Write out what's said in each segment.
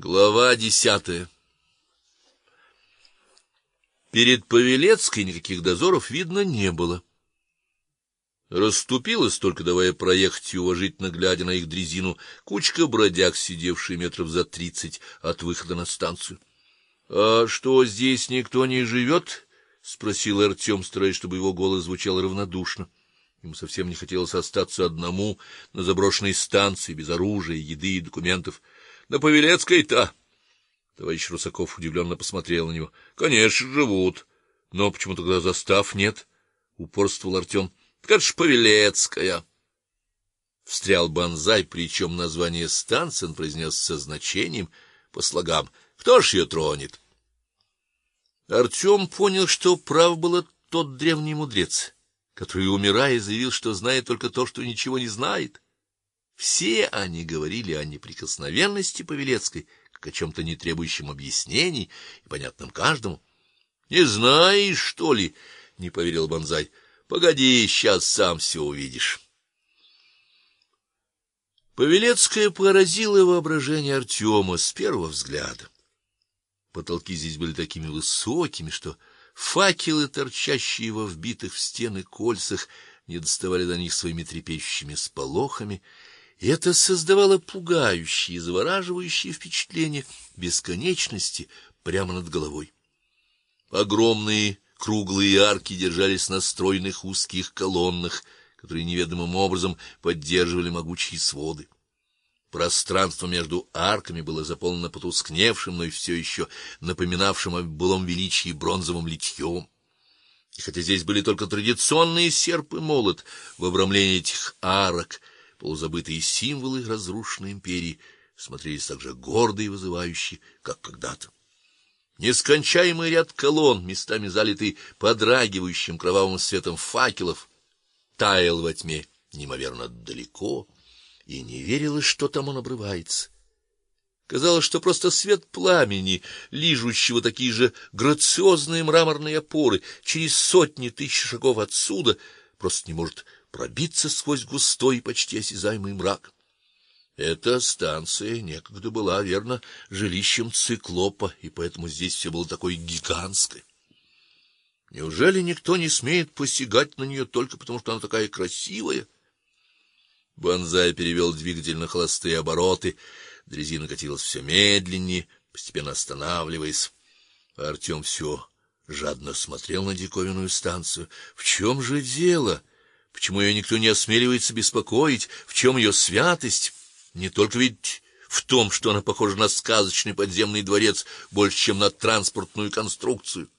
Глава десятая. Перед Павелецкой никаких дозоров видно не было. Расступилась только давая проехать и уважительно глядя на их дрезину кучка бродяг, сидевшие метров за тридцать от выхода на станцию. А что здесь никто не живет? — спросил Артем, стараясь, чтобы его голос звучал равнодушно. Ему совсем не хотелось остаться одному на заброшенной станции без оружия, еды и документов. На Павелецкой-то. Товарищ Русаков удивленно посмотрел на него. Конечно, живут. Но почему тогда застав нет? упорствовал Артем. — Так это Павелецкая. Встрял Банзай, причем название станции он произнес со значением по слогам. Кто ж ее тронет? Артем понял, что прав был тот древний мудрец, который, умирая, заявил, что знает только то, что ничего не знает. Все они говорили о неприкосновенности Павелецкой, как о чем то не требующем объяснений и понятном каждому. Не знаешь, что ли? не поверил Бонзай. Погоди, сейчас сам все увидишь. Павелецкая поразила воображение Артема с первого взгляда. Потолки здесь были такими высокими, что факелы, торчащие во вбитых в стены кольцах, не доставали до них своими трепещущими сполохами, это создавало пугающее и завораживающее впечатление бесконечности прямо над головой. Огромные круглые арки держались на стройных узких колоннах, которые неведомым образом поддерживали могучие своды. Пространство между арками было заполнено потускневшим, но и все еще напоминавшим о былом величии бронзовым литьем. И хотя здесь были только традиционные серп и молот в обрамлении этих арок, полузабытые символы разрушенной империи смотрелись так же гордо и вызывающе, как когда-то. Нескончаемый ряд колонн, местами залитый подрагивающим кровавым светом факелов, таял во тьме неимоверно далеко, и не верилось, что там он обрывается. Казалось, что просто свет пламени, лижущего такие же грациозные мраморные опоры через сотни тысяч шагов отсюда, просто не может пробиться сквозь густой почти осязаемый мрак. Эта станция некогда была, верно, жилищем циклопа, и поэтому здесь все было такое гигантское. Неужели никто не смеет посягать на нее только потому, что она такая красивая? Бонзай перевел двигатель на холостые обороты, дрезина катилась все медленнее, постепенно останавливаясь. Артем все жадно смотрел на диковинную станцию. В чем же дело? Почему ее никто не осмеливается беспокоить? В чем ее святость? Не только ведь в том, что она похожа на сказочный подземный дворец больше, чем на транспортную конструкцию.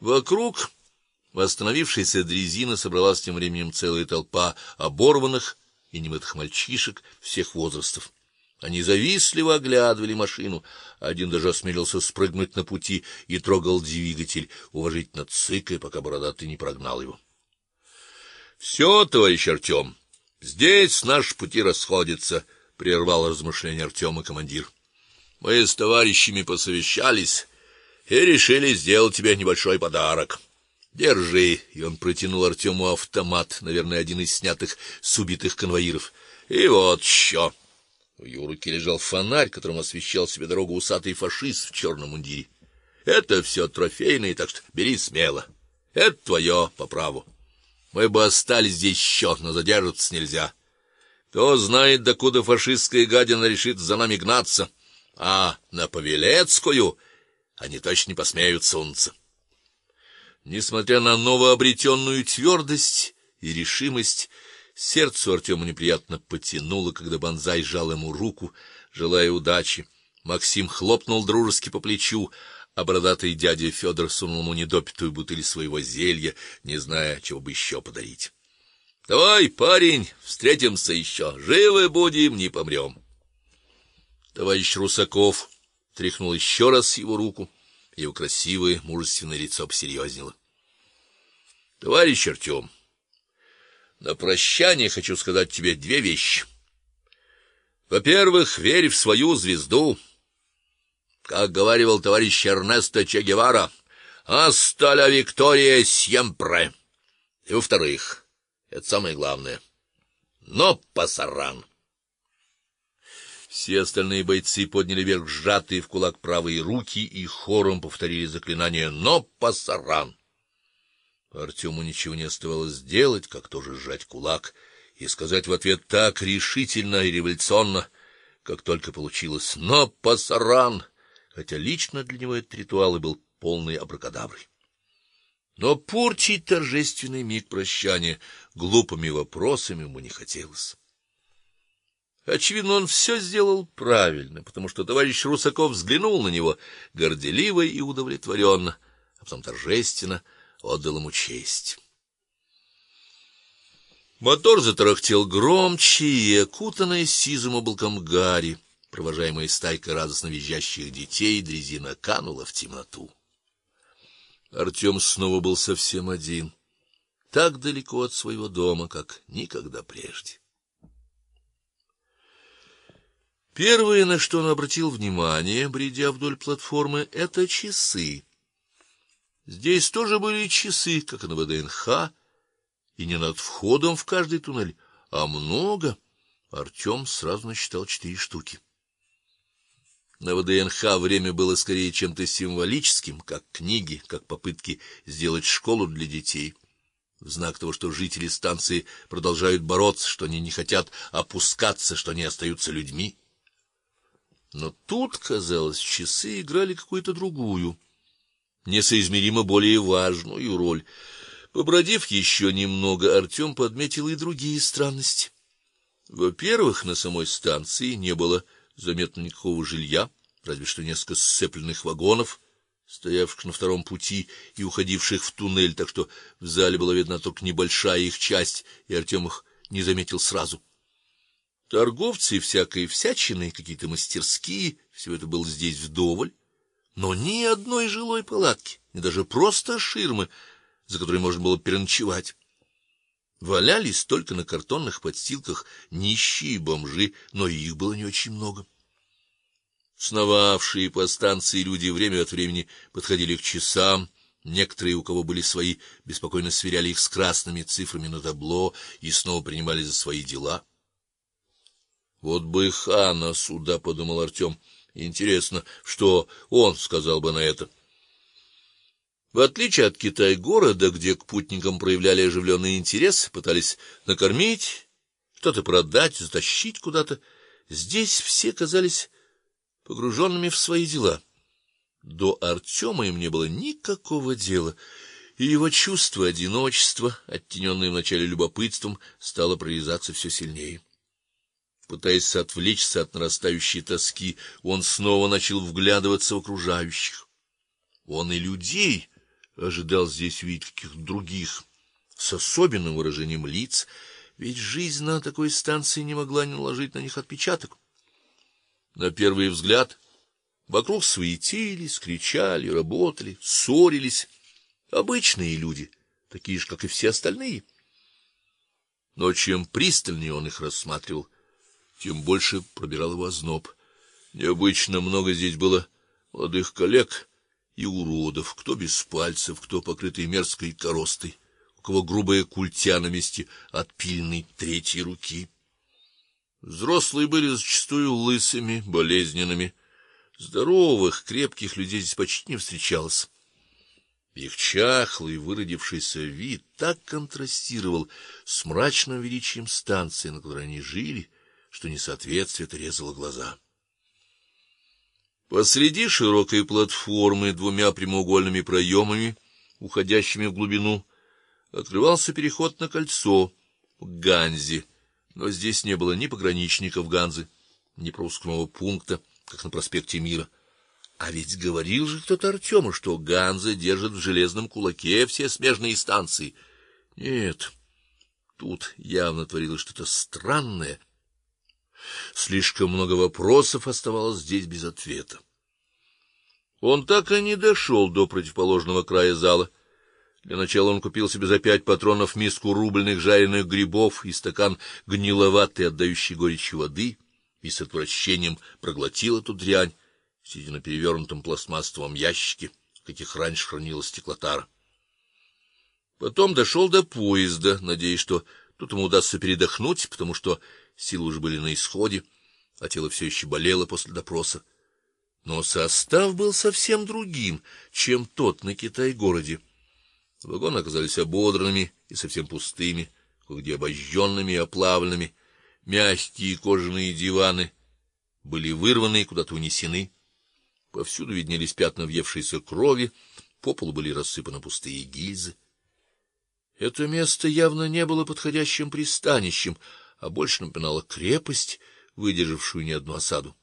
Вокруг восстановившейся дрезины собралась тем временем целая толпа оборванных и немытых мальчишек всех возрастов. Они завистливо оглядывали машину, один даже осмелился спрыгнуть на пути и трогал двигатель, уважительно цыкая, пока бородатый не прогнал его. Все, товарищ Артем, здесь наши пути расходятся, прервал размышления Артема командир. Мы с товарищами посовещались и решили сделать тебе небольшой подарок. Держи, и он протянул Артему автомат, наверное, один из снятых с убитых конвоиров. И вот еще. В его руке лежал фонарь, которым освещал себе дорогу усатый фашист в черном мундире. Это все трофейное, так что бери смело. Это твое по праву. Мы бы остались здесь еще, но задержаться нельзя. Кто знает, докуда фашистская гадина решит за нами гнаться, а на Павелецкую они точно не посмеют сунуться. Несмотря на новообретенную твердость и решимость, сердцу Артему неприятно потянуло, когда Бонзай жал ему руку, желая удачи. Максим хлопнул дружески по плечу, а бородатый дядя Федор сунул ему недопитую бутыль своего зелья, не зная, чего бы еще подарить. Давай, парень, встретимся еще. Живы будем, не помрем. Товарищ Русаков тряхнул еще раз его руку, его красивое, мужественное лицо посерьезнело. Товарищ Артем, на прощание хочу сказать тебе две вещи. Во-первых, верь в свою звезду. Как говаривал товарищ Эрнесто Че Гевара, «Hasta la victoria siempre». И во-вторых, это самое главное, но пасаран. Все остальные бойцы подняли вверх сжатые в кулак правые руки и хором повторили заклинание «Но пасаран!». Артему ничего не оставалось сделать, как тоже сжать кулак и сказать в ответ так решительно и революционно, как только получилось «Но пасаран!», хотя лично для него этот ритуал и был полной абракадаброй. Но портить торжественный миг прощания глупыми вопросами ему не хотелось. Очевидно, он все сделал правильно, потому что товарищ Русаков взглянул на него горделиво и удовлетворенно, а потом торжественно отдал ему честь. Мотор затарахтел громче, и окутанная сизым облаком гари, провожаемая стайкой радостно визжащих детей, дрезина канула в темноту. Артем снова был совсем один, так далеко от своего дома, как никогда прежде. Первое, на что он обратил внимание, бредя вдоль платформы, это часы. Здесь тоже были часы, как и на ВДНХ, и не над входом в каждый туннель, а много. Артем сразу насчитал четыре штуки. На ВДНХ время было скорее чем-то символическим, как книги, как попытки сделать школу для детей. В знак того, что жители станции продолжают бороться, что они не хотят опускаться, что они остаются людьми. Но тут, казалось, часы играли какую-то другую, несоизмеримо более важную роль. Побродив еще немного, Артем подметил и другие странности. Во-первых, на самой станции не было заметно никакого жилья, разве что несколько сцепленных вагонов, стоявших на втором пути и уходивших в туннель, так что в зале была видна только небольшая их часть, и Артем их не заметил сразу. Торговцы всякой всячиной, какие-то мастерские, все это было здесь вдоволь, но ни одной жилой палатки, ни даже просто ширмы, за которой можно было переночевать. Валялись только на картонных подстилках нищие бомжи, но их было не очень много. Сновавшие по станции люди время от времени подходили к часам, некоторые, у кого были свои, беспокойно сверяли их с красными цифрами на табло и снова принимали за свои дела. Вот бы хана сюда, подумал Артем. Интересно, что он сказал бы на это. В отличие от Китай-города, где к путникам проявляли оживленный интерес, пытались накормить, что-то продать, затащить куда-то, здесь все казались погруженными в свои дела. До Артема им не было никакого дела, и его чувство одиночества, оттененное вначале любопытством, стало прорезаться все сильнее. Пытаясь отвлечься от нарастающей тоски, он снова начал вглядываться в окружающих. Он и людей ожидал здесь увидеть каких-то других, с особенным выражением лиц, ведь жизнь на такой станции не могла не наложить на них отпечаток. На первый взгляд вокруг суетились, кричали, работали, ссорились обычные люди, такие же, как и все остальные. Но чем пристальнее он их рассматривал, тем больше пробирал его озноб. Необычно много здесь было молодых коллег и уродов, кто без пальцев, кто покрытый мерзкой коростой, у кого грубая культя на месте отпильной третьей руки. Взрослые были зачастую лысыми, болезненными. Здоровых, крепких людей здесь почти не встречалось. Их чахлый, выродившийся вид так контрастировал с мрачным величием станции, на которой они жили, что несоответствие резало глаза. Посреди широкой платформы двумя прямоугольными проемами, уходящими в глубину, открывался переход на кольцо к Ганзе, но здесь не было ни пограничников Ганзы, ни пропускного пункта, как на проспекте Мира. А ведь говорил же кто-то Артему, что Ганза держит в железном кулаке все смежные станции. Нет. Тут явно творилось что-то странное, Слишком много вопросов оставалось здесь без ответа. Он так и не дошел до противоположного края зала. Для начала он купил себе за пять патронов миску рубленых жареных грибов и стакан гниловатой, отдающей горечью воды, и с отвращением проглотил эту дрянь, сидя на перевернутом пластмассовом ящике, каких раньше хранилась стеклотара. Потом дошел до поезда, надеясь, что тут ему удастся передохнуть, потому что Силы уже были на исходе, а тело все еще болело после допроса. Но состав был совсем другим, чем тот на Китай-городе. Вагоны оказались ободранными и совсем пустыми, кое-где обожженными и оплавленными. Мягкие кожаные диваны были вырваны и куда-то унесены. Повсюду виднелись пятна въевшейся крови, по полу были рассыпаны пустые гильзы. Это место явно не было подходящим пристанищем, а больше напоминало крепость, выдержавшую не одну осаду.